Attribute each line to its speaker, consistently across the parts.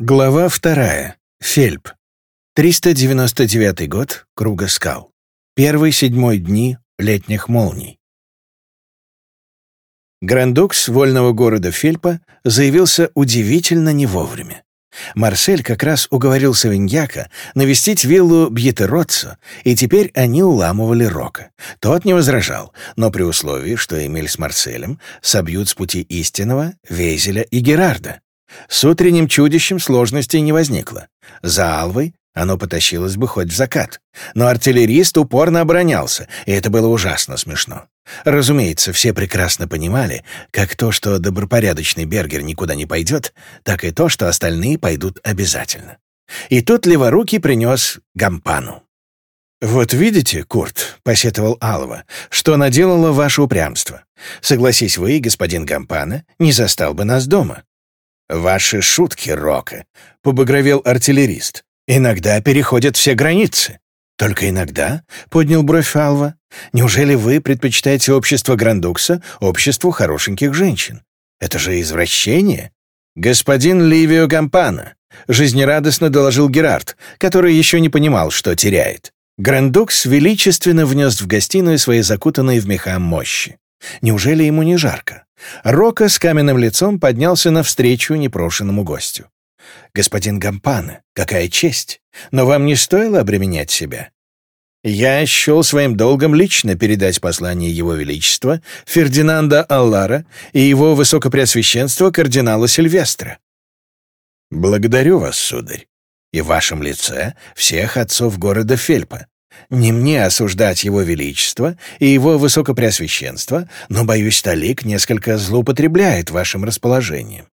Speaker 1: Глава вторая. Фельб. 399 год. Круга скал. Первый седьмой дни летних молний. Грандукс вольного города Фельпа заявился удивительно не вовремя. Марсель как раз уговорил Савиньяка навестить виллу Бьетеротца, и теперь они уламывали Рока. Тот не возражал, но при условии, что Эмиль с Марселем собьют с пути истинного Вейзеля и Герарда. С утренним чудищем сложностей не возникло. За Алвой оно потащилось бы хоть в закат. Но артиллерист упорно оборонялся, и это было ужасно смешно. Разумеется, все прекрасно понимали, как то, что добропорядочный Бергер никуда не пойдет, так и то, что остальные пойдут обязательно. И тут леворукий принес гампану. «Вот видите, Курт», — посетовал Алва, — «что наделало ваше упрямство. Согласись вы, господин Гампана, не застал бы нас дома. «Ваши шутки, Рока», — побагровел артиллерист, — «иногда переходят все границы». «Только иногда?» — поднял бровь Алва. «Неужели вы предпочитаете общество Грандукса обществу хорошеньких женщин? Это же извращение!» «Господин Ливио Гампана», — жизнерадостно доложил Герард, который еще не понимал, что теряет. Грандукс величественно внес в гостиную свои закутанные в меха мощи. Неужели ему не жарко? Рока с каменным лицом поднялся навстречу непрошенному гостю. «Господин Гампана, какая честь! Но вам не стоило обременять себя. Я счел своим долгом лично передать послание Его Величества Фердинанда Аллара и его Высокопреосвященства кардинала Сильвестра. Благодарю вас, сударь, и в вашем лице всех отцов города Фельпа, не мне осуждать его величество и его высокопреосвященство, но, боюсь, Талик несколько злоупотребляет вашим расположением».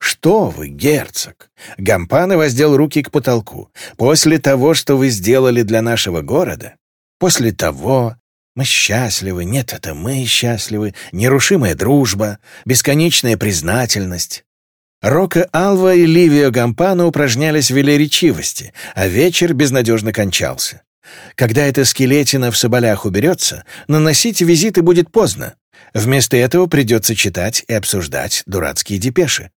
Speaker 1: «Что вы, герцог!» Гампана воздел руки к потолку. «После того, что вы сделали для нашего города, после того, мы счастливы, нет, это мы счастливы, нерушимая дружба, бесконечная признательность». Рока Алва и Ливио Гампана упражнялись в велеречивости, а вечер безнадежно кончался. Когда эта скелетина в соболях уберется, наносить визиты будет поздно. Вместо этого придется читать и обсуждать дурацкие депеши.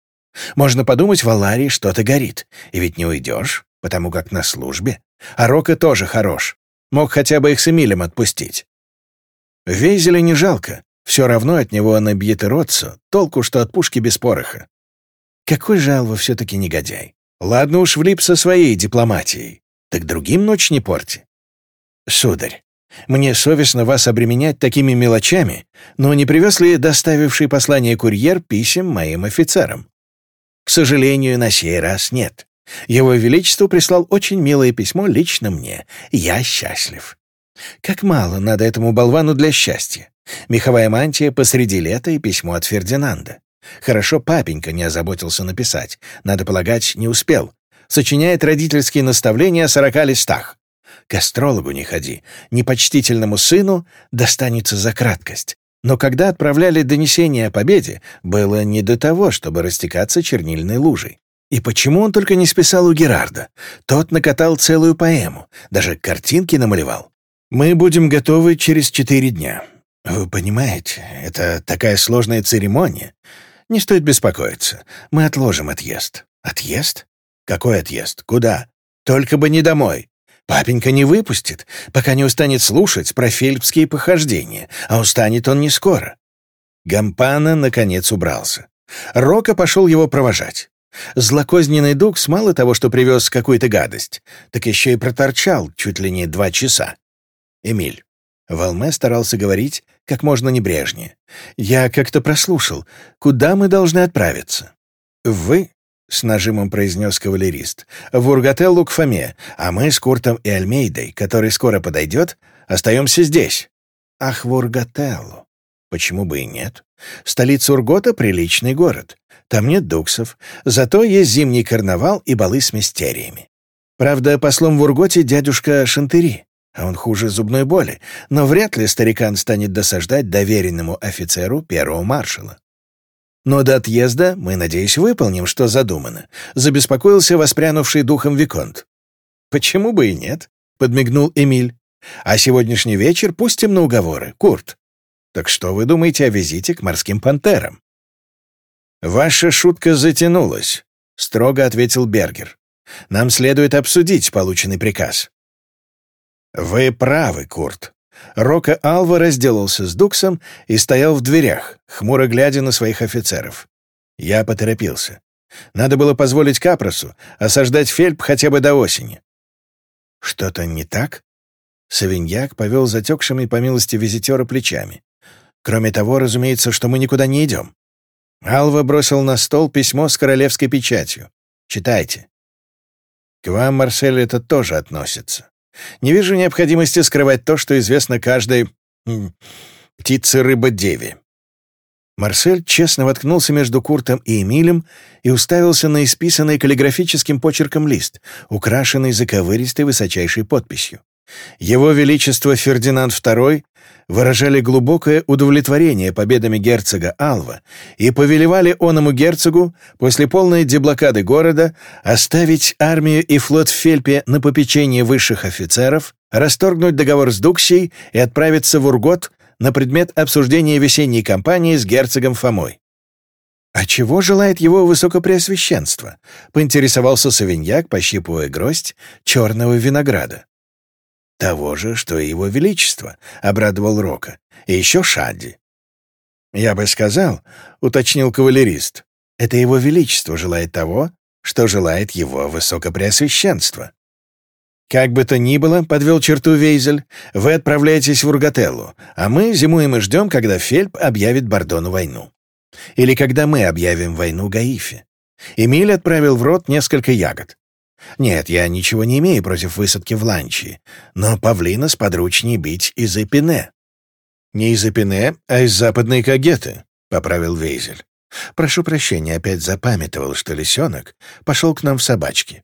Speaker 1: Можно подумать, в Аларии что-то горит, и ведь не уйдешь, потому как на службе. А Рока тоже хорош. Мог хотя бы их с Эмилем отпустить. Вейзеля не жалко. Все равно от него она бьет и Бьетероццо толку, что от пушки без пороха. Какой же Алва все-таки негодяй. Ладно уж влип со своей дипломатией. Так другим ночь не порти. «Сударь, мне совестно вас обременять такими мелочами, но не привез ли доставивший послание курьер писем моим офицерам?» «К сожалению, на сей раз нет. Его Величество прислал очень милое письмо лично мне. Я счастлив». Как мало надо этому болвану для счастья. Меховая мантия посреди лета и письмо от Фердинанда. Хорошо папенька не озаботился написать. Надо полагать, не успел. Сочиняет родительские наставления о сорока листах. К астрологу не ходи, непочтительному сыну достанется за краткость. Но когда отправляли донесение о победе, было не до того, чтобы растекаться чернильной лужей. И почему он только не списал у Герарда? Тот накатал целую поэму, даже картинки намалевал. «Мы будем готовы через четыре дня». «Вы понимаете, это такая сложная церемония. Не стоит беспокоиться. Мы отложим отъезд». «Отъезд? Какой отъезд? Куда? Только бы не домой. Папенька не выпустит, пока не устанет слушать про фельдские похождения, а устанет он не скоро. Гампана, наконец, убрался. Рока пошел его провожать. Злокозненный Дукс мало того, что привез какую-то гадость, так еще и проторчал чуть ли не два часа. Эмиль. Волме старался говорить как можно небрежнее. «Я как-то прослушал. Куда мы должны отправиться?» «Вы с нажимом произнес кавалерист. «В Ургателлу к Фоме, а мы с Куртом и Альмейдой, который скоро подойдет, остаемся здесь». «Ах, в Ургателлу! Почему бы и нет? Столица Ургота — приличный город. Там нет дуксов, зато есть зимний карнавал и балы с мистериями. Правда, послом в Урготе дядюшка Шантери, а он хуже зубной боли, но вряд ли старикан станет досаждать доверенному офицеру первого маршала. Но до отъезда мы, надеюсь, выполним, что задумано», — забеспокоился воспрянувший духом Виконт. «Почему бы и нет?» — подмигнул Эмиль. «А сегодняшний вечер пустим на уговоры, Курт. Так что вы думаете о визите к морским пантерам?» «Ваша шутка затянулась», — строго ответил Бергер. «Нам следует обсудить полученный приказ». «Вы правы, Курт», Рока Алва разделался с Дуксом и стоял в дверях, хмуро глядя на своих офицеров. Я поторопился. Надо было позволить Капросу осаждать Фельп хотя бы до осени. «Что-то не так?» Савиньяк повел затекшими по милости визитера плечами. «Кроме того, разумеется, что мы никуда не идем». Алва бросил на стол письмо с королевской печатью. «Читайте». «К вам, Марсель, это тоже относится». Не вижу необходимости скрывать то, что известно каждой птице-рыба-деве». Марсель честно воткнулся между Куртом и Эмилем и уставился на исписанный каллиграфическим почерком лист, украшенный заковыристой высочайшей подписью. Его Величество Фердинанд II выражали глубокое удовлетворение победами герцога Алва и повелевали оному герцогу после полной деблокады города оставить армию и флот в Фельпе на попечение высших офицеров, расторгнуть договор с Дуксией и отправиться в Ургот на предмет обсуждения весенней кампании с герцогом Фомой. «А чего желает его высокопреосвященство?» — поинтересовался Савиньяк, пощипывая гроздь черного винограда того же, что и его величество, — обрадовал Рока, — и еще Шадди. «Я бы сказал», — уточнил кавалерист, — «это его величество желает того, что желает его высокопреосвященство». «Как бы то ни было», — подвел черту Вейзель, — «вы отправляетесь в Ургателлу, а мы зимуем и ждем, когда Фельп объявит Бордону войну. Или когда мы объявим войну Гаифе. Эмиль отправил в рот несколько ягод. Нет, я ничего не имею против высадки в Ланчи, но павлина сподручнее бить из Эпине». «Не из Эпине, а из западной Кагеты», — поправил Вейзель. «Прошу прощения, опять запамятовал, что лисенок пошел к нам в собачки».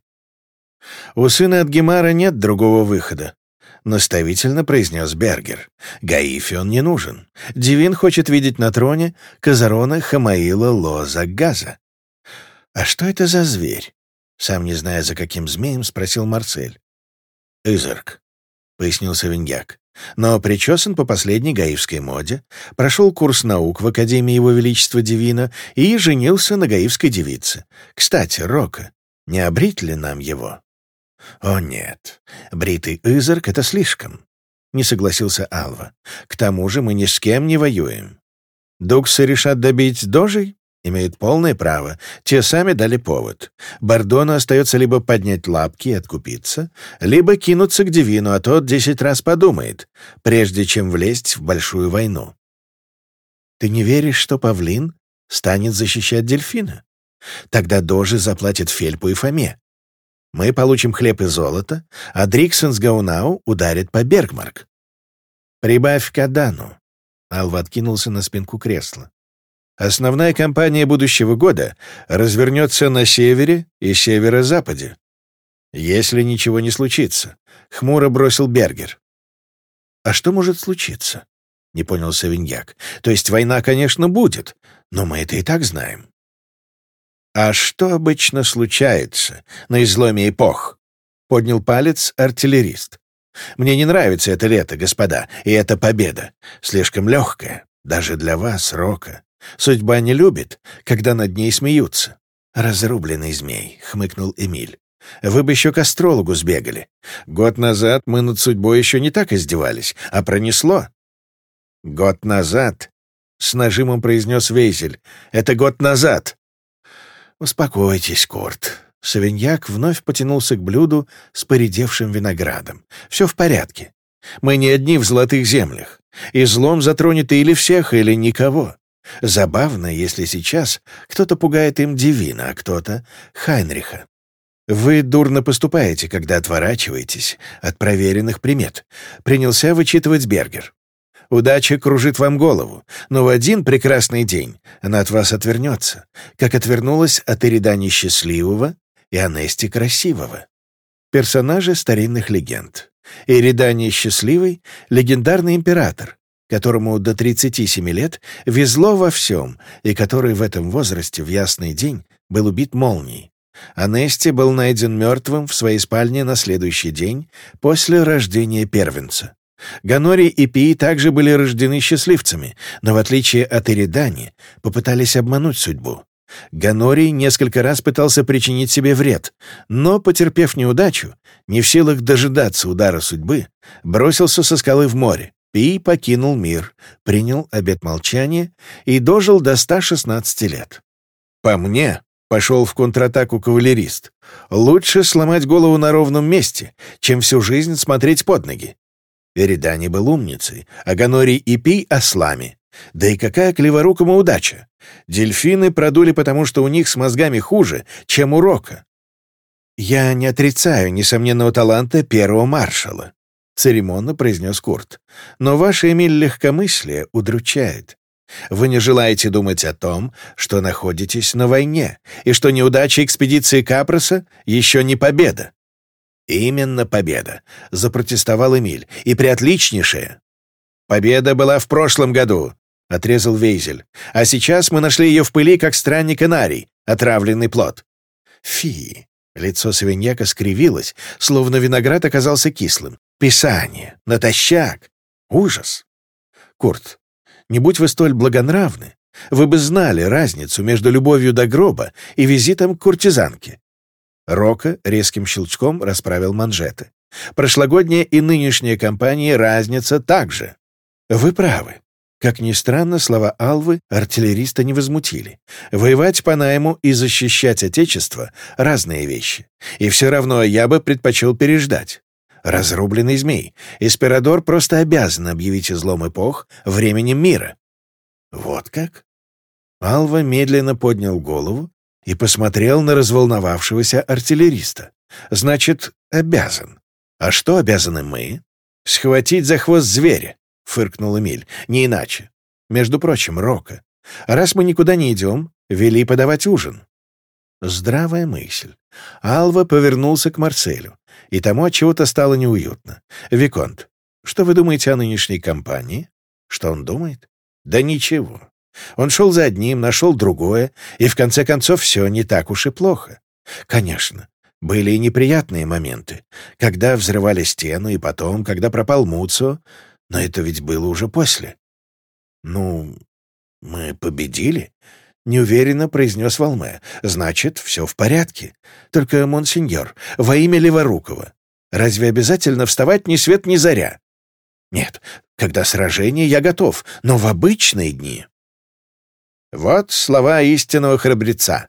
Speaker 1: «У сына от Гемара нет другого выхода», — наставительно произнес Бергер. «Гаифион не нужен. Дивин хочет видеть на троне Казарона Хамаила Лоза Газа». «А что это за зверь?» Сам не зная, за каким змеем, спросил Марсель. «Изерк», — пояснил Савиньяк. «Но причесан по последней гаивской моде, прошел курс наук в Академии Его Величества Дивина и женился на гаивской девице. Кстати, Рока, не обрить ли нам его?» «О нет, бритый Изерк — это слишком», — не согласился Алва. «К тому же мы ни с кем не воюем. Дуксы решат добить дожей? имеют полное право, те сами дали повод. Бардону остается либо поднять лапки и откупиться, либо кинуться к Девину, а тот десять раз подумает, прежде чем влезть в большую войну. Ты не веришь, что павлин станет защищать дельфина? Тогда Дожи заплатит Фельпу и Фоме. Мы получим хлеб и золото, а Дриксон с Гаунау ударит по Бергмарк. «Прибавь к Адану», — Алва откинулся на спинку кресла. Основная кампания будущего года развернется на севере и северо-западе. Если ничего не случится, — хмуро бросил Бергер. «А что может случиться?» — не понял Савиньяк. «То есть война, конечно, будет, но мы это и так знаем». «А что обычно случается на изломе эпох?» — поднял палец артиллерист. «Мне не нравится это лето, господа, и эта победа. Слишком легкая, даже для вас, Рока. Судьба не любит, когда над ней смеются. «Разрубленный змей», — хмыкнул Эмиль. «Вы бы еще к астрологу сбегали. Год назад мы над судьбой еще не так издевались, а пронесло». «Год назад», — с нажимом произнес Вейзель, — «это год назад». «Успокойтесь, Корт». Савиньяк вновь потянулся к блюду с поредевшим виноградом. «Все в порядке. Мы не одни в золотых землях. И злом затронеты или всех, или никого. Забавно, если сейчас кто-то пугает им Дивина, а кто-то — Хайнриха. «Вы дурно поступаете, когда отворачиваетесь от проверенных примет», — принялся вычитывать Бергер. «Удача кружит вам голову, но в один прекрасный день она от вас отвернется, как отвернулась от Ирида счастливого и Анести Красивого». Персонажи старинных легенд. Ирида счастливый — легендарный император, которому до 37 лет везло во всем, и который в этом возрасте в ясный день был убит молнией. Анести был найден мертвым в своей спальне на следующий день после рождения первенца. Ганори и Пи также были рождены счастливцами, но в отличие от Иридани попытались обмануть судьбу. Ганори несколько раз пытался причинить себе вред, но, потерпев неудачу, не в силах дожидаться удара судьбы, бросился со скалы в море, Пи покинул мир, принял обет молчания и дожил до 116 лет. По мне, пошел в контратаку кавалерист, лучше сломать голову на ровном месте, чем всю жизнь смотреть под ноги. Эридани был умницей, а Гонорий и Пи — ослами. Да и какая клеворукому удача! Дельфины продули потому, что у них с мозгами хуже, чем у Рока. Я не отрицаю несомненного таланта первого маршала церемонно произнес Курт. «Но ваша Эмиль, легкомыслие удручает. Вы не желаете думать о том, что находитесь на войне, и что неудача экспедиции Капроса еще не победа». «Именно победа», — запротестовал Эмиль, — «и приотличнейшая». «Победа была в прошлом году», — отрезал Вейзель. «А сейчас мы нашли ее в пыли, как странник Энарий, отравленный плод». «Фи!» — лицо свиньяка скривилось, словно виноград оказался кислым. Писание, натощак. Ужас. Курт, не будь вы столь благонравны, вы бы знали разницу между любовью до гроба и визитом к куртизанке. Рока резким щелчком расправил манжеты. Прошлогодняя и нынешняя компании разница также. Вы правы. Как ни странно, слова Алвы артиллериста не возмутили. Воевать по найму и защищать Отечество — разные вещи. И все равно я бы предпочел переждать разрубленный змей. Эспирадор просто обязан объявить излом эпох временем мира. Вот как? Алва медленно поднял голову и посмотрел на разволновавшегося артиллериста. Значит, обязан. А что обязаны мы? Схватить за хвост зверя, фыркнул Эмиль. Не иначе. Между прочим, Рока. Раз мы никуда не идем, вели подавать ужин. Здравая мысль. Алва повернулся к Марселю и тому от чего-то стало неуютно. Виконт, что вы думаете о нынешней компании? Что он думает? Да ничего. Он шел за одним, нашел другое, и в конце концов все не так уж и плохо. Конечно, были и неприятные моменты, когда взрывали стену и потом, когда пропал Муцо, но это ведь было уже после. Ну, мы победили, Неуверенно произнес Волме. «Значит, все в порядке. Только, монсеньор, во имя Леворукова, разве обязательно вставать ни свет ни заря?» «Нет, когда сражение, я готов, но в обычные дни...» Вот слова истинного храбреца.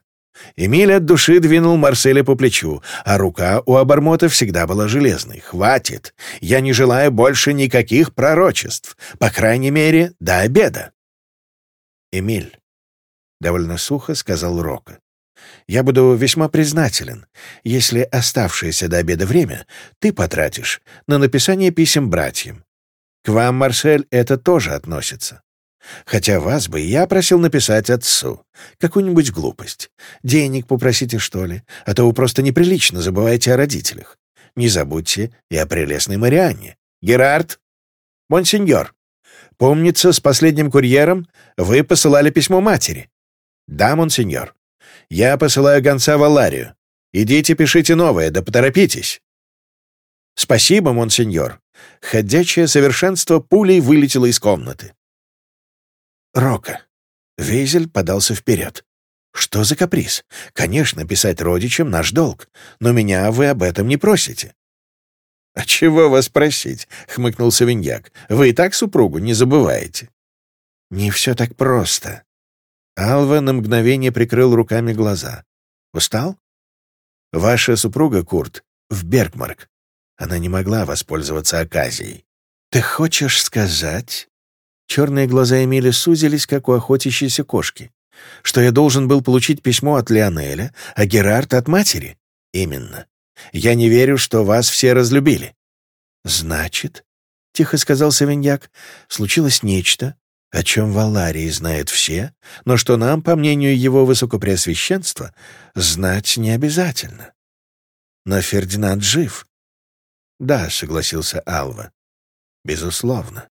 Speaker 1: Эмиль от души двинул Марселя по плечу, а рука у обормота всегда была железной. «Хватит! Я не желаю больше никаких пророчеств, по крайней мере, до обеда!» «Эмиль, — довольно сухо сказал Рока. «Я буду весьма признателен, если оставшееся до обеда время ты потратишь на написание писем братьям. К вам, Марсель, это тоже относится. Хотя вас бы я просил написать отцу. Какую-нибудь глупость. Денег попросите, что ли, а то вы просто неприлично забываете о родителях. Не забудьте и о прелестной Марианне. Герард! Монсеньор! Помнится, с последним курьером вы посылали письмо матери. «Да, монсеньор. Я посылаю гонца в Аларию. Идите, пишите новое, да поторопитесь». «Спасибо, монсеньор». Ходячее совершенство пулей вылетело из комнаты. Рока. Вейзель подался вперед. «Что за каприз? Конечно, писать родичам наш долг, но меня вы об этом не просите». «А чего вас просить?» — хмыкнул Савиньяк. «Вы и так супругу не забываете». «Не все так просто», Алва на мгновение прикрыл руками глаза. «Устал?» «Ваша супруга, Курт, в Бергмарк. Она не могла воспользоваться оказией». «Ты хочешь сказать?» Черные глаза Эмили сузились, как у охотящейся кошки. «Что я должен был получить письмо от Леонеля, а Герард — от матери?» «Именно. Я не верю, что вас все разлюбили». «Значит?» — тихо сказал Савиньяк. «Случилось нечто, о чем в Аларии знают все, но что нам, по мнению его высокопреосвященства, знать не обязательно. Но Фердинанд жив. Да, согласился Алва. Безусловно.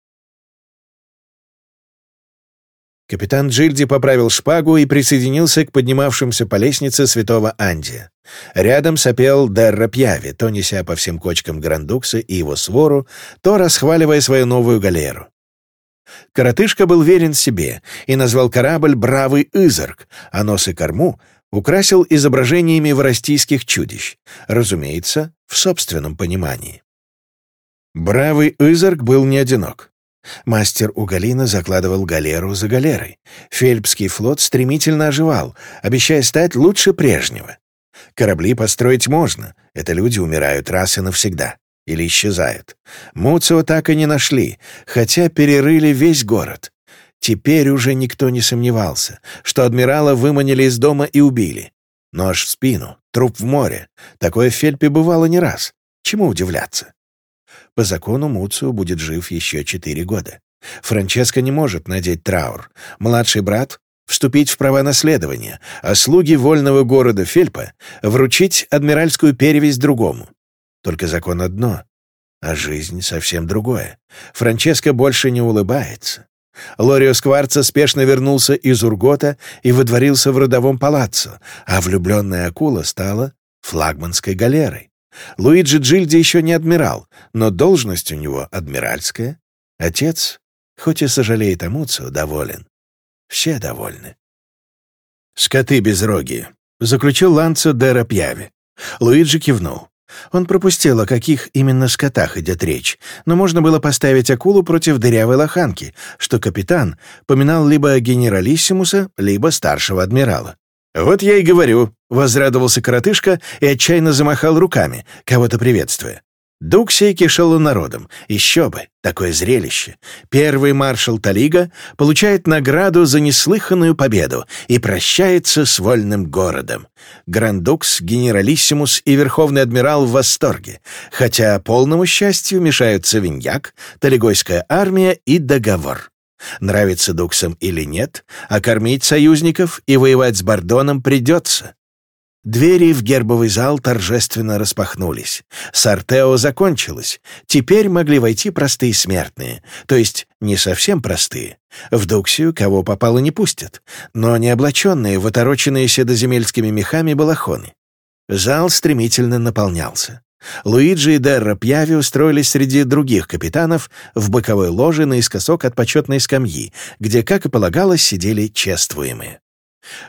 Speaker 1: Капитан Джильди поправил шпагу и присоединился к поднимавшимся по лестнице святого Анди. Рядом сопел Дерра Пьяви, то неся по всем кочкам Грандукса и его свору, то расхваливая свою новую галеру. Коротышка был верен себе и назвал корабль «Бравый Изарк», а нос и корму украсил изображениями воростийских чудищ, разумеется, в собственном понимании. Бравый Изарк был не одинок. Мастер Угалина закладывал галеру за галерой. Фельпский флот стремительно оживал, обещая стать лучше прежнего. Корабли построить можно, это люди умирают раз и навсегда или исчезают. Муцио так и не нашли, хотя перерыли весь город. Теперь уже никто не сомневался, что адмирала выманили из дома и убили. Нож в спину, труп в море. Такое в Фельпе бывало не раз. Чему удивляться? По закону Муцио будет жив еще четыре года. Франческо не может надеть траур. Младший брат — вступить в права наследования, а слуги вольного города Фельпа — вручить адмиральскую перевесть другому. Только закон одно, а жизнь совсем другое. Франческо больше не улыбается. Лорио Скварца спешно вернулся из Ургота и выдворился в родовом палаццо, а влюбленная акула стала флагманской галерой. Луиджи Джильди еще не адмирал, но должность у него адмиральская. Отец, хоть и сожалеет Амуцио, доволен. Все довольны. «Скоты безрогие», — заключил Ланцо де Рапьяви. Луиджи кивнул. Он пропустил, о каких именно скотах идет речь, но можно было поставить акулу против дырявой лоханки, что капитан поминал либо генералиссимуса, либо старшего адмирала. «Вот я и говорю», — возрадовался коротышка и отчаянно замахал руками, кого-то приветствуя. Дух сей кишел народом. Еще бы, такое зрелище. Первый маршал Талига получает награду за неслыханную победу и прощается с вольным городом. Грандукс, генералиссимус и верховный адмирал в восторге, хотя полному счастью мешаются виньяк, талигойская армия и договор. Нравится Дуксам или нет, а кормить союзников и воевать с Бардоном придется. Двери в гербовый зал торжественно распахнулись. Сортео закончилось. Теперь могли войти простые смертные, то есть не совсем простые. В Дуксию кого попало не пустят, но не облаченные в седоземельскими мехами балахоны. Зал стремительно наполнялся. Луиджи и Дерра Пьяви устроились среди других капитанов в боковой ложе наискосок от почетной скамьи, где, как и полагалось, сидели чествуемые.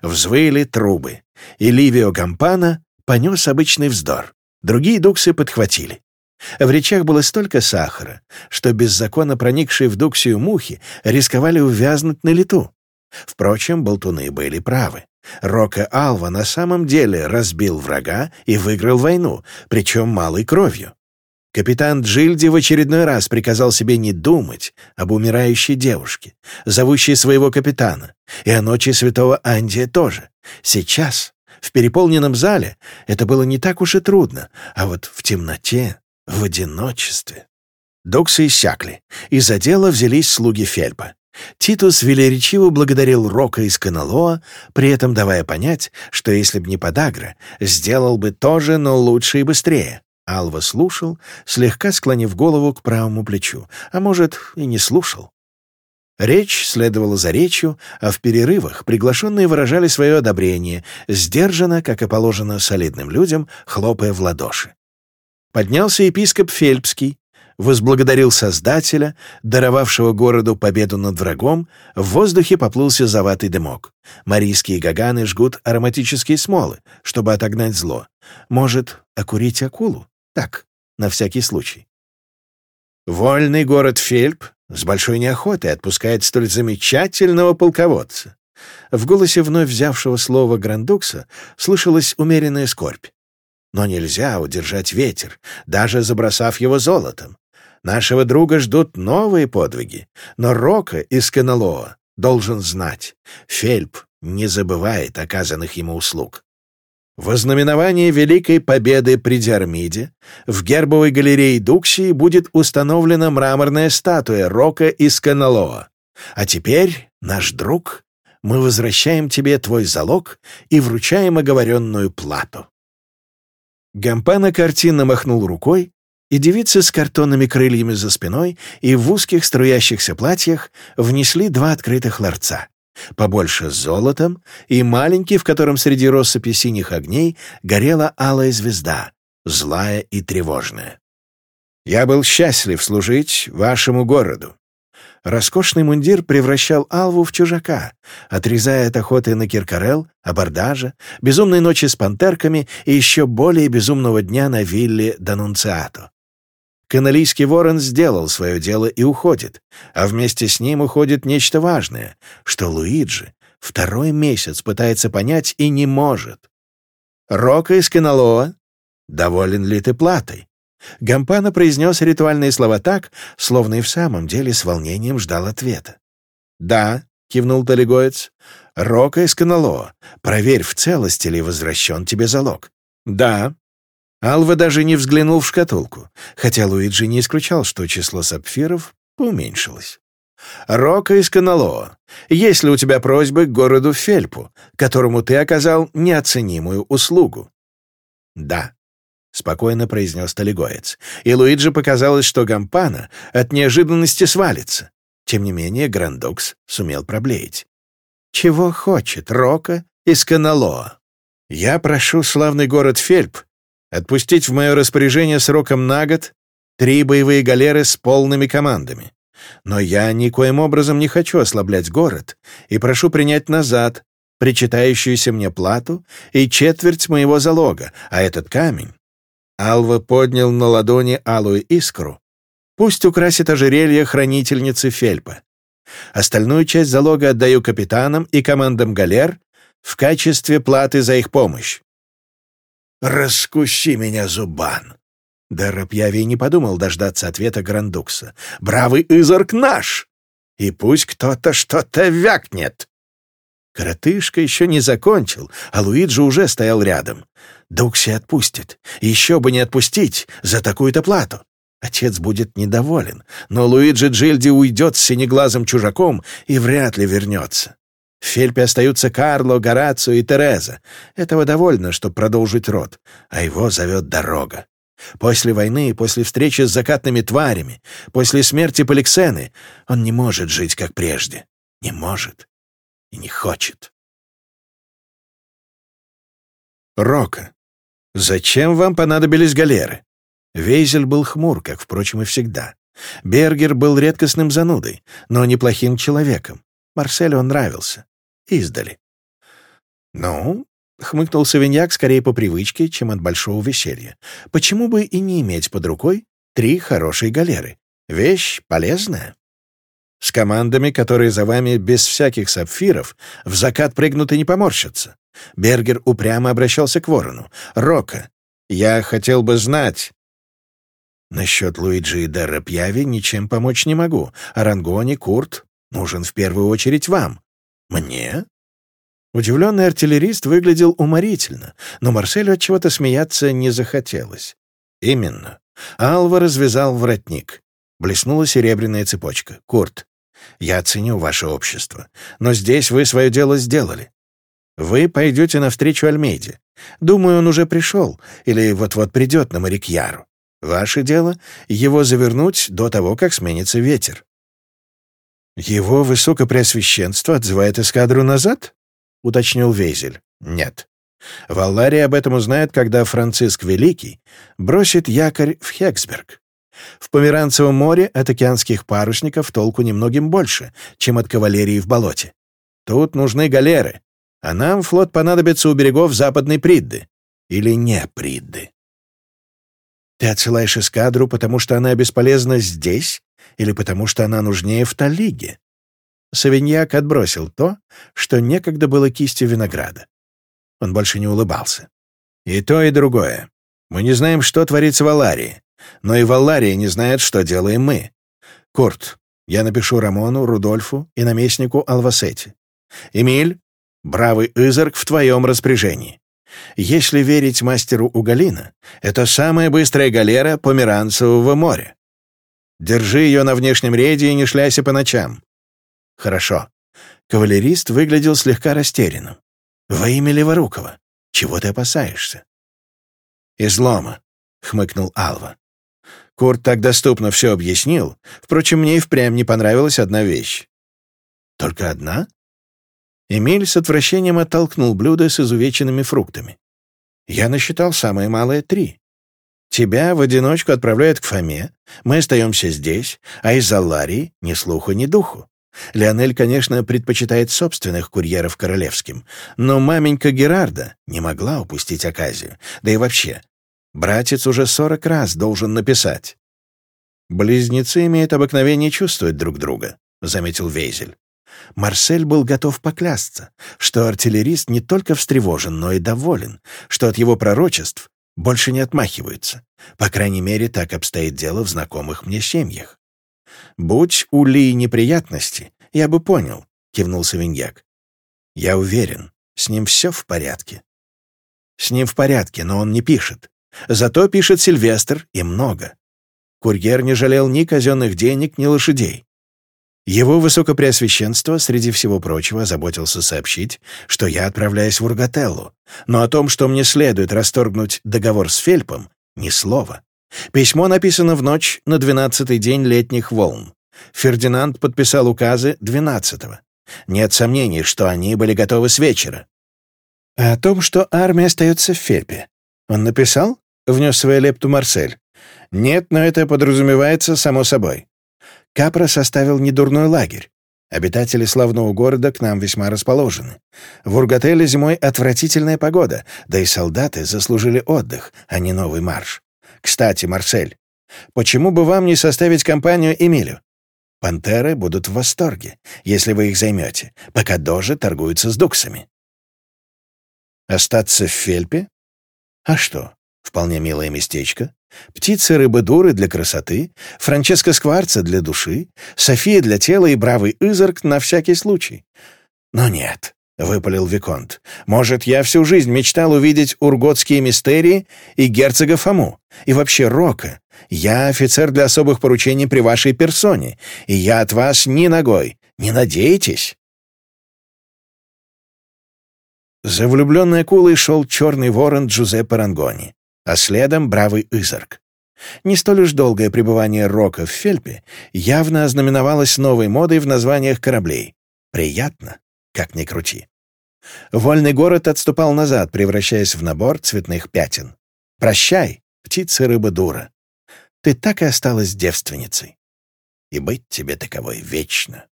Speaker 1: Взвыли трубы и Ливио Гампана понес обычный вздор. Другие дуксы подхватили. В речах было столько сахара, что беззаконно проникшие в дуксию мухи рисковали увязнуть на лету. Впрочем, болтуны были правы. Рока Алва на самом деле разбил врага и выиграл войну, причем малой кровью. Капитан Джильди в очередной раз приказал себе не думать об умирающей девушке, зовущей своего капитана, и о ночи святого Андия тоже. Сейчас, в переполненном зале, это было не так уж и трудно, а вот в темноте, в одиночестве. Доксы иссякли, и за дело взялись слуги Фельпа. Титус велеречиво благодарил Рока из Каналоа, при этом давая понять, что если б не подагра, сделал бы то же, но лучше и быстрее. Алва слушал, слегка склонив голову к правому плечу, а может, и не слушал. Речь следовала за речью, а в перерывах приглашенные выражали свое одобрение, сдержанно, как и положено солидным людям, хлопая в ладоши. Поднялся епископ Фельпский, возблагодарил Создателя, даровавшего городу победу над врагом, в воздухе поплылся заватый дымок. Марийские гаганы жгут ароматические смолы, чтобы отогнать зло. Может, окурить акулу? Так, на всякий случай. Вольный город Фельп с большой неохотой отпускает столь замечательного полководца. В голосе вновь взявшего слово Грандукса слышалась умеренная скорбь. Но нельзя удержать ветер, даже забросав его золотом. Нашего друга ждут новые подвиги, но Рока из Каналоа должен знать, Фельп не забывает оказанных ему услуг. Во знаменование Великой Победы при Диармиде в гербовой галерее Дуксии будет установлена мраморная статуя Рока из Каналоа. А теперь, наш друг, мы возвращаем тебе твой залог и вручаем оговоренную плату». Гампана картинно махнул рукой, и девицы с картонными крыльями за спиной и в узких струящихся платьях внесли два открытых ларца побольше золотом, и маленький, в котором среди россыпи синих огней горела алая звезда, злая и тревожная. Я был счастлив служить вашему городу. Роскошный мундир превращал Алву в чужака, отрезая от охоты на Киркарел, абордажа, безумной ночи с пантерками и еще более безумного дня на вилле Данунциато. Каналийский ворон сделал свое дело и уходит, а вместе с ним уходит нечто важное, что Луиджи второй месяц пытается понять и не может. Рока из Каналоа, доволен ли ты платой? Гампана произнес ритуальные слова так, словно и в самом деле с волнением ждал ответа. «Да», — кивнул Талигоец, — «Рока из Каналоа, проверь, в целости ли возвращен тебе залог». «Да», Алва даже не взглянул в шкатулку, хотя Луиджи не исключал, что число сапфиров уменьшилось. «Рока из Каналоа, есть ли у тебя просьбы к городу Фельпу, которому ты оказал неоценимую услугу?» «Да», — спокойно произнес Толигоец, и Луиджи показалось, что Гампана от неожиданности свалится. Тем не менее Грандокс сумел проблеять. «Чего хочет Рока из Каналоа?» «Я прошу славный город Фельп Отпустить в мое распоряжение сроком на год три боевые галеры с полными командами. Но я никоим образом не хочу ослаблять город и прошу принять назад причитающуюся мне плату и четверть моего залога, а этот камень... Алва поднял на ладони алую искру. Пусть украсит ожерелье хранительницы Фельпа. Остальную часть залога отдаю капитанам и командам галер в качестве платы за их помощь. «Раскуси меня, Зубан!» Дерроп не подумал дождаться ответа Грандукса. «Бравый изорк наш! И пусть кто-то что-то вякнет!» Коротышка еще не закончил, а Луиджи уже стоял рядом. «Дукси отпустит. Еще бы не отпустить за такую-то плату. Отец будет недоволен, но Луиджи Джильди уйдет с синеглазым чужаком и вряд ли вернется. В Фельпе остаются Карло, Горацио и Тереза. Этого довольно, чтобы продолжить род, а его зовет дорога. После войны, после встречи с закатными тварями, после смерти Поликсены он не может жить, как прежде. Не может и не хочет. Рока. Зачем вам понадобились галеры? Вейзель был хмур, как, впрочем, и всегда. Бергер был редкостным занудой, но неплохим человеком. Марселю он нравился. Издали. «Ну?» — хмыкнул Савиньяк скорее по привычке, чем от большого веселья. «Почему бы и не иметь под рукой три хорошие галеры? Вещь полезная. С командами, которые за вами без всяких сапфиров, в закат прыгнут и не поморщатся». Бергер упрямо обращался к ворону. «Рока, я хотел бы знать...» «Насчет Луиджи и Дерра Пьяви ничем помочь не могу. Арангони, Курт, нужен в первую очередь вам. Мне? Удивленный артиллерист выглядел уморительно, но Марселю от чего-то смеяться не захотелось. Именно. Алва развязал воротник. Блеснула серебряная цепочка. «Курт, я ценю ваше общество, но здесь вы свое дело сделали. Вы пойдете навстречу Альмейде. Думаю, он уже пришел или вот-вот придет на морякьяру. Ваше дело — его завернуть до того, как сменится ветер. «Его высокопреосвященство отзывает эскадру назад?» — уточнил Вейзель. «Нет. Валлари об этом узнает, когда Франциск Великий бросит якорь в Хексберг. В Померанцевом море от океанских парусников толку немногим больше, чем от кавалерии в болоте. Тут нужны галеры, а нам флот понадобится у берегов Западной Придды. Или не Придды. Ты отсылаешь эскадру, потому что она бесполезна здесь или потому что она нужнее в Талиге. Савиньяк отбросил то, что некогда было кистью винограда. Он больше не улыбался. «И то, и другое. Мы не знаем, что творится в Аларии, но и в Аларии не знает, что делаем мы. Курт, я напишу Рамону, Рудольфу и наместнику Алвасети. Эмиль, бравый Изерк в твоем распоряжении. Если верить мастеру Угалина, это самая быстрая галера Померанцевого моря. Держи ее на внешнем рейде и не шляйся по ночам». «Хорошо». Кавалерист выглядел слегка растерянным. «Во имя Леворукова, чего ты опасаешься?» «Излома», — хмыкнул Алва. Курт так доступно все объяснил, впрочем, мне и впрямь не понравилась одна вещь. «Только одна?» Эмиль с отвращением оттолкнул блюдо с изувеченными фруктами. «Я насчитал самое малое три. Тебя в одиночку отправляют к Фоме, мы остаемся здесь, а из Аларии ни слуху, ни духу. Леонель, конечно, предпочитает собственных курьеров королевским, но маменька Герарда не могла упустить оказию. Да и вообще, братец уже сорок раз должен написать. «Близнецы имеют обыкновение чувствовать друг друга», — заметил Вейзель. Марсель был готов поклясться, что артиллерист не только встревожен, но и доволен, что от его пророчеств больше не отмахиваются. По крайней мере, так обстоит дело в знакомых мне семьях. «Будь у Ли неприятности, я бы понял», — кивнул Савиньяк. «Я уверен, с ним все в порядке». «С ним в порядке, но он не пишет. Зато пишет Сильвестр и много. Курьер не жалел ни казенных денег, ни лошадей. Его Высокопреосвященство, среди всего прочего, заботился сообщить, что я отправляюсь в Ургателлу, но о том, что мне следует расторгнуть договор с Фельпом, ни слова. Письмо написано в ночь на двенадцатый день летних волн. Фердинанд подписал указы 12-го. Нет сомнений, что они были готовы с вечера. А о том, что армия остается в Фельпе. Он написал? Внес свою лепту Марсель. Нет, но это подразумевается само собой. Капра составил недурной лагерь. Обитатели славного города к нам весьма расположены. В Ургателе зимой отвратительная погода, да и солдаты заслужили отдых, а не новый марш. Кстати, Марсель, почему бы вам не составить компанию Эмилю? Пантеры будут в восторге, если вы их займете, пока дожи торгуются с дуксами. Остаться в Фельпе? А что, Вполне милое местечко. Птицы рыбы-дуры для красоты, Франческо Скварца для души, София для тела и бравый Изарк на всякий случай. Но нет, — выпалил Виконт, — может, я всю жизнь мечтал увидеть урготские мистерии и герцога Фому, и вообще Рока. Я офицер для особых поручений при вашей персоне, и я от вас ни ногой. Не надейтесь. За влюбленной акулой шел черный ворон Джузеппе Рангони а следом бравый Изарк. Не столь уж долгое пребывание Рока в Фельпе явно ознаменовалось новой модой в названиях кораблей. Приятно, как ни крути. Вольный город отступал назад, превращаясь в набор цветных пятен. «Прощай, птица-рыба-дура. Ты так и осталась девственницей. И быть тебе таковой вечно».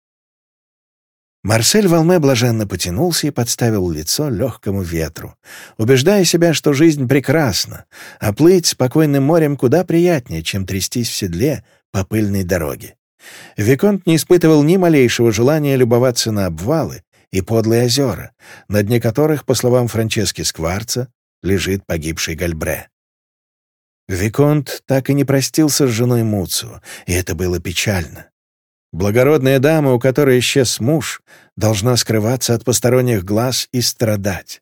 Speaker 1: Марсель Волме блаженно потянулся и подставил лицо легкому ветру, убеждая себя, что жизнь прекрасна, а плыть спокойным морем куда приятнее, чем трястись в седле по пыльной дороге. Виконт не испытывал ни малейшего желания любоваться на обвалы и подлые озера, на дне которых, по словам Франчески Скварца, лежит погибший Гальбре. Виконт так и не простился с женой Муцу, и это было печально. Благородная дама, у которой исчез муж, должна скрываться от посторонних глаз и страдать.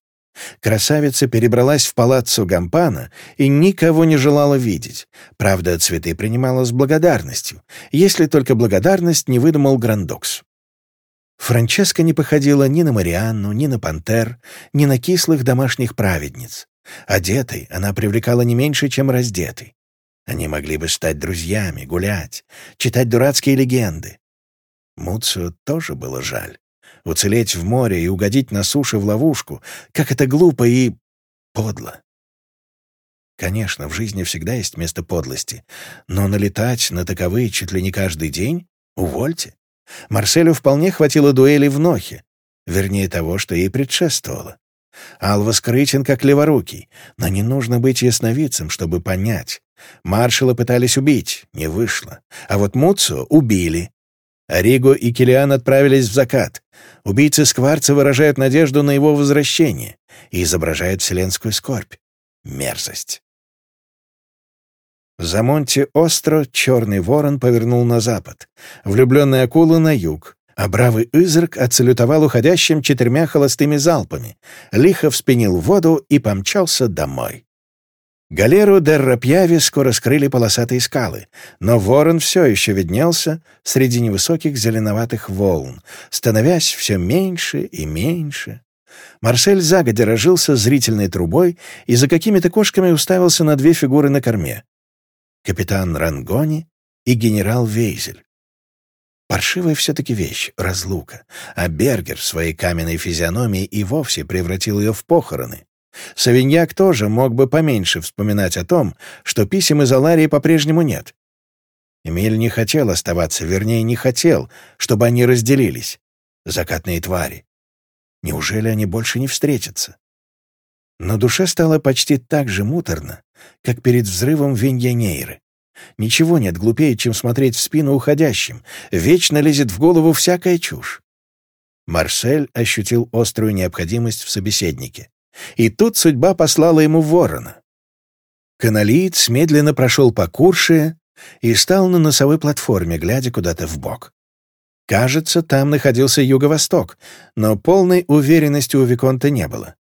Speaker 1: Красавица перебралась в палаццо Гампана и никого не желала видеть. Правда, цветы принимала с благодарностью, если только благодарность не выдумал Грандокс. Франческа не походила ни на Марианну, ни на пантер, ни на кислых домашних праведниц. Одетой она привлекала не меньше, чем раздетой. Они могли бы стать друзьями, гулять, читать дурацкие легенды, Муцию тоже было жаль. Уцелеть в море и угодить на суше в ловушку, как это глупо и подло. Конечно, в жизни всегда есть место подлости, но налетать на таковые чуть ли не каждый день — увольте. Марселю вполне хватило дуэли в Нохе, вернее того, что ей предшествовало. Алва скрытен как леворукий, но не нужно быть ясновидцем, чтобы понять. Маршала пытались убить, не вышло. А вот Муцу убили, Ориго и Килиан отправились в закат. Убийцы Скварца выражают надежду на его возвращение и изображают вселенскую скорбь. Мерзость. За Монте-Остро черный ворон повернул на запад, влюбленная акула — на юг, а бравый израк отсалютовал уходящим четырьмя холостыми залпами, лихо вспенил воду и помчался домой. Галеру Деррапьяви скоро скрыли полосатые скалы, но ворон все еще виднелся среди невысоких зеленоватых волн, становясь все меньше и меньше. Марсель загодя рожился зрительной трубой и за какими-то кошками уставился на две фигуры на корме — капитан Рангони и генерал Вейзель. Паршивая все-таки вещь — разлука, а Бергер своей каменной физиономией и вовсе превратил ее в похороны. Савиньяк тоже мог бы поменьше вспоминать о том, что писем из Аларии по-прежнему нет. Эмиль не хотел оставаться, вернее, не хотел, чтобы они разделились. Закатные твари. Неужели они больше не встретятся? Но душе стало почти так же муторно, как перед взрывом Виньянейры. Ничего нет глупее, чем смотреть в спину уходящим. Вечно лезет в голову всякая чушь. Марсель ощутил острую необходимость в собеседнике. И тут судьба послала ему ворона. Каналиец медленно прошел по Курше и стал на носовой платформе, глядя куда-то в бок. Кажется, там находился юго-восток, но полной уверенности у Виконта не было.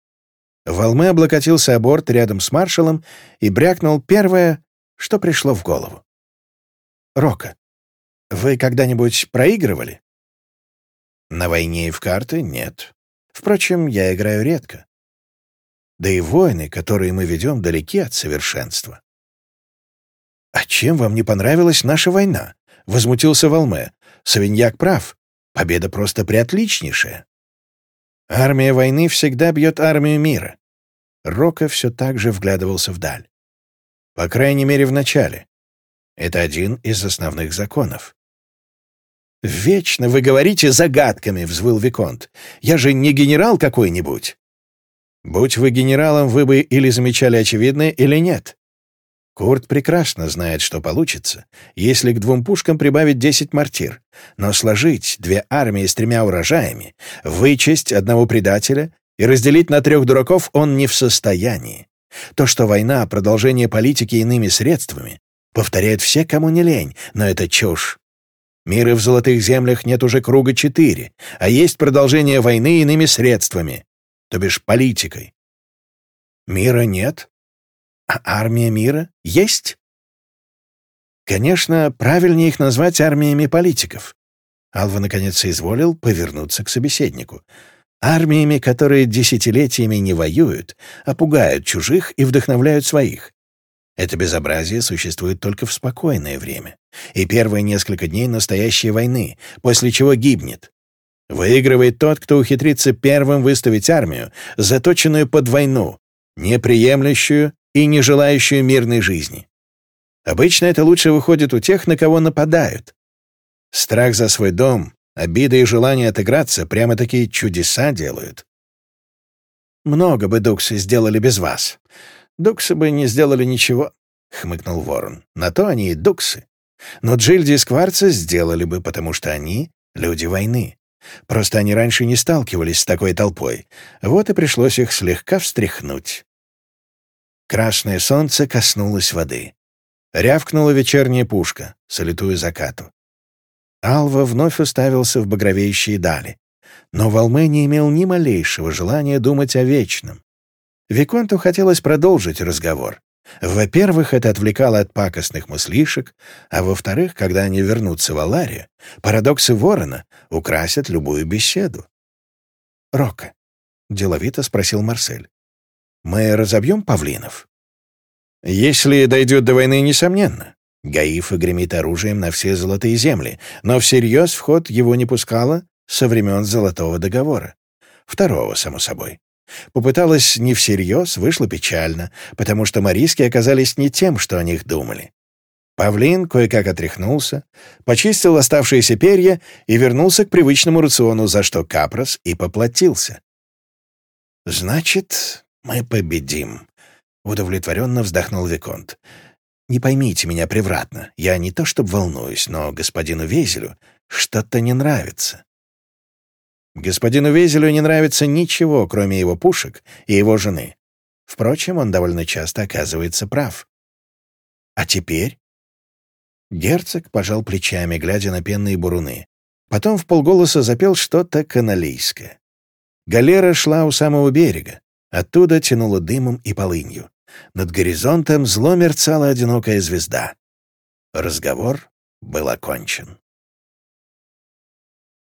Speaker 1: Волме облокотился о борт рядом с маршалом и брякнул первое, что пришло в голову. «Рока, вы когда-нибудь проигрывали?» «На войне и в карты нет. Впрочем, я играю редко да и войны, которые мы ведем, далеки от совершенства. «А чем вам не понравилась наша война?» — возмутился Волме. «Савиньяк прав. Победа просто приотличнейшая». «Армия войны всегда бьет армию мира». Рока все так же вглядывался вдаль. «По крайней мере, в начале. Это один из основных законов». «Вечно вы говорите загадками», — взвыл Виконт. «Я же не генерал какой-нибудь». Будь вы генералом, вы бы или замечали очевидное, или нет. Курт прекрасно знает, что получится, если к двум пушкам прибавить 10 мортир, но сложить две армии с тремя урожаями, вычесть одного предателя и разделить на трех дураков он не в состоянии. То, что война — продолжение политики иными средствами, повторяет все, кому не лень, но это чушь. Мира в золотых землях нет уже круга четыре, а есть продолжение войны иными средствами то бишь политикой. Мира нет, а армия мира есть. Конечно, правильнее их назвать армиями политиков. Алва наконец изволил повернуться к собеседнику. Армиями, которые десятилетиями не воюют, а пугают чужих и вдохновляют своих. Это безобразие существует только в спокойное время. И первые несколько дней настоящей войны, после чего гибнет. Выигрывает тот, кто ухитрится первым выставить армию, заточенную под войну, неприемлющую и не желающую мирной жизни. Обычно это лучше выходит у тех, на кого нападают. Страх за свой дом, обида и желание отыграться прямо такие чудеса делают. «Много бы дуксы сделали без вас. Дуксы бы не сделали ничего», — хмыкнул ворон. «На то они и дуксы. Но Джильди и Скварца сделали бы, потому что они — люди войны. Просто они раньше не сталкивались с такой толпой, вот и пришлось их слегка встряхнуть. Красное солнце коснулось воды. Рявкнула вечерняя пушка, салютуя закату. Алва вновь уставился в багровеющие дали. Но Волме не имел ни малейшего желания думать о вечном. Виконту хотелось продолжить разговор, во-первых, это отвлекало от пакостных мыслишек, а во-вторых, когда они вернутся в Аларе, парадоксы ворона украсят любую беседу. «Рока», — деловито спросил Марсель, — «мы разобьем павлинов?» «Если дойдет до войны, несомненно». Гаифа гремит оружием на все золотые земли, но всерьез вход его не пускало со времен Золотого договора. Второго, само собой. Попыталась не всерьез, вышло печально, потому что мариски оказались не тем, что о них думали. Павлин кое-как отряхнулся, почистил оставшиеся перья и вернулся к привычному рациону, за что Капрос и поплатился. «Значит, мы победим», — удовлетворенно вздохнул Виконт. «Не поймите меня превратно. Я не то чтобы волнуюсь, но господину Везелю что-то не нравится. Господину Везелю не нравится ничего, кроме его пушек и его жены. Впрочем, он довольно часто оказывается прав. А теперь? Герцог пожал плечами, глядя на пенные буруны. Потом в полголоса запел что-то каналийское. Галера шла у самого берега. Оттуда тянуло дымом и полынью. Над горизонтом зло мерцала одинокая звезда. Разговор был окончен.